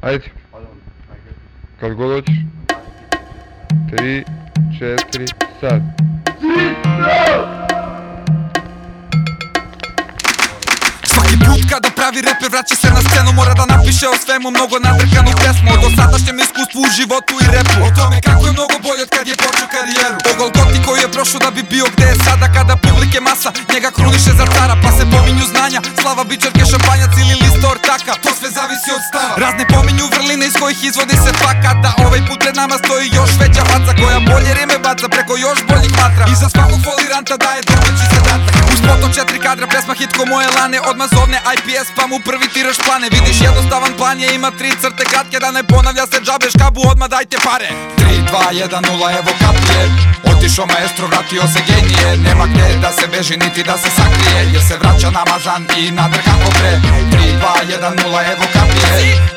Ajde, kad god hoćeš. Tri, četiri, sad. Svaki put kada pravi reper vraća se na scenu Mora da napiše o svemu mnogo nadrkanu pesmu O dosadašnjem iskustvu u životu i repu O tome kako je mnogo bolje od kad je počeo karijeru O Golgoti koji je prošao da bi bio gde je sada Kada publike masa njega kruniše za cara Pa se pominju znanja, slava bičarke, šampanjac ili lista ortaka To sve zavisi od stava. Razne pominju vrline iz kojih izvodi se faka Da ovaj put pred nama stoji još veća faca Koja bolje rime baca preko još boljih matra I za svakog foliranta daje domaći zadatak. Uz poto četiri kadra pesma hit ko moje lane Odmah zovne IPS pa mu prvi tiraš plane. Vidiš jednostavan plan je ima tri crte kratke Da ne ponavlja se džabe škabu odmah dajte pare. 3, 2, 1, 0 evo kapije Otišao maestro vratio se genije. Nema gde da se beži niti da se sakrije Jer se vraća namazan i nadrkan ko pre. 3, 2, 1, 0 evo kapije.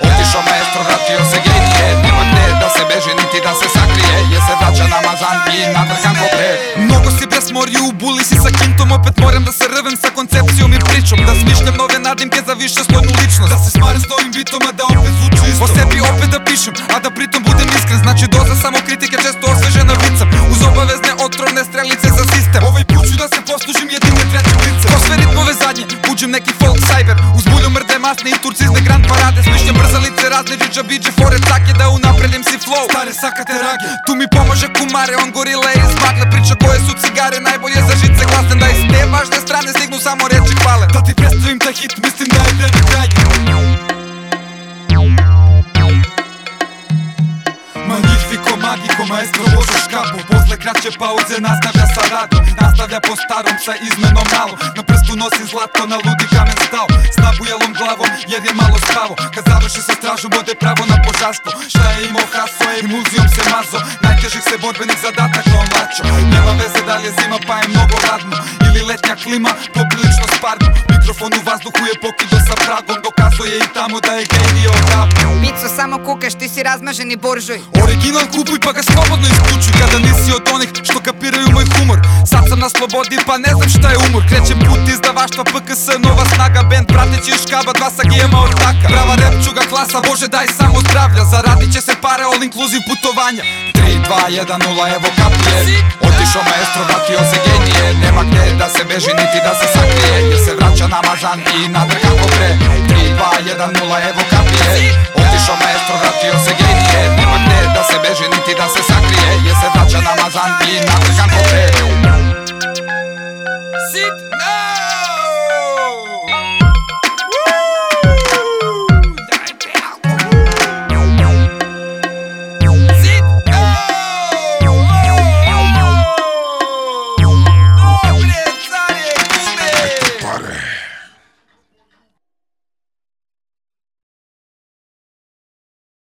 Otišao maestro vratio se genije. Nema gde da se beži niti da se sakrije Jer se vraća namazan i nadrkan ko pre. Mnogo si besmorio u buli si sa kintom Opet moram da se rvem sa koncepcijom i pričom. Da smišljam nove nadimke za više slojnu ličnost. Da se smare s novim bitoma da opet zvuči isto. O sebi opet da pišem, a da pritom budem iskren. Znači doza samo kritike često strelice za sistem. Ovaj put ću da se poslužim jedine trećim licem Ko sve ritmove zadnje, uđem neki folk cyber. Uz bulju mrde masne i turcizne grand parade. Smišljam brzalice razne džiđa biđe fore cake Da unapredim si flow. Stare sakate rage Tu mi pomaže kumare, on gorile iz magle Priča koje su cigare, najbolje za žice glasne Da iz te važne strane stignu samo reči hvale. Da ti predstavim taj hit, mislim da je Magnifico, magico, maestro Božo škapu Posle kraće pauze nastavlja sa radom Nastavlja po starom sa izmenom malo Na prstu nosi zlato, na ludi kamen stao. S nabujelom glavom jer je malo spavo. Kad završi sa stražom ode pravo na požarstvo. Šta je imao haso, iluzijom se mazo. Najtežih se borbenih zadataka on lačo Nema veze da li je zima pa je mnogo ladno Ili letnja klima, poprilično sparno. Mikrofon u vazduhu je pokido sa pragom. Dokazuje i tamo da je genio само кокаш, ти си размажен и боржој Оригинал купуј па га слободно исклучуј Када не си од оних што капирају мој хумор. Сад сам на слободи па не знам шта е умор. Кречем пут издаваштва ПКС нова снага Бен пратеќи и шкаба два са ги ема од така. Права реп, чуга класа Боже дај само здравља. Заради ќе се паре ол инклузив путовања. 3, 2, 1, 0 ево капије. Отишо маестро вратио се геније Нема где да се бежи нити да се сакрије. Јер се враќа намазан и надркан по 3, 2, 1, 0 ево капије.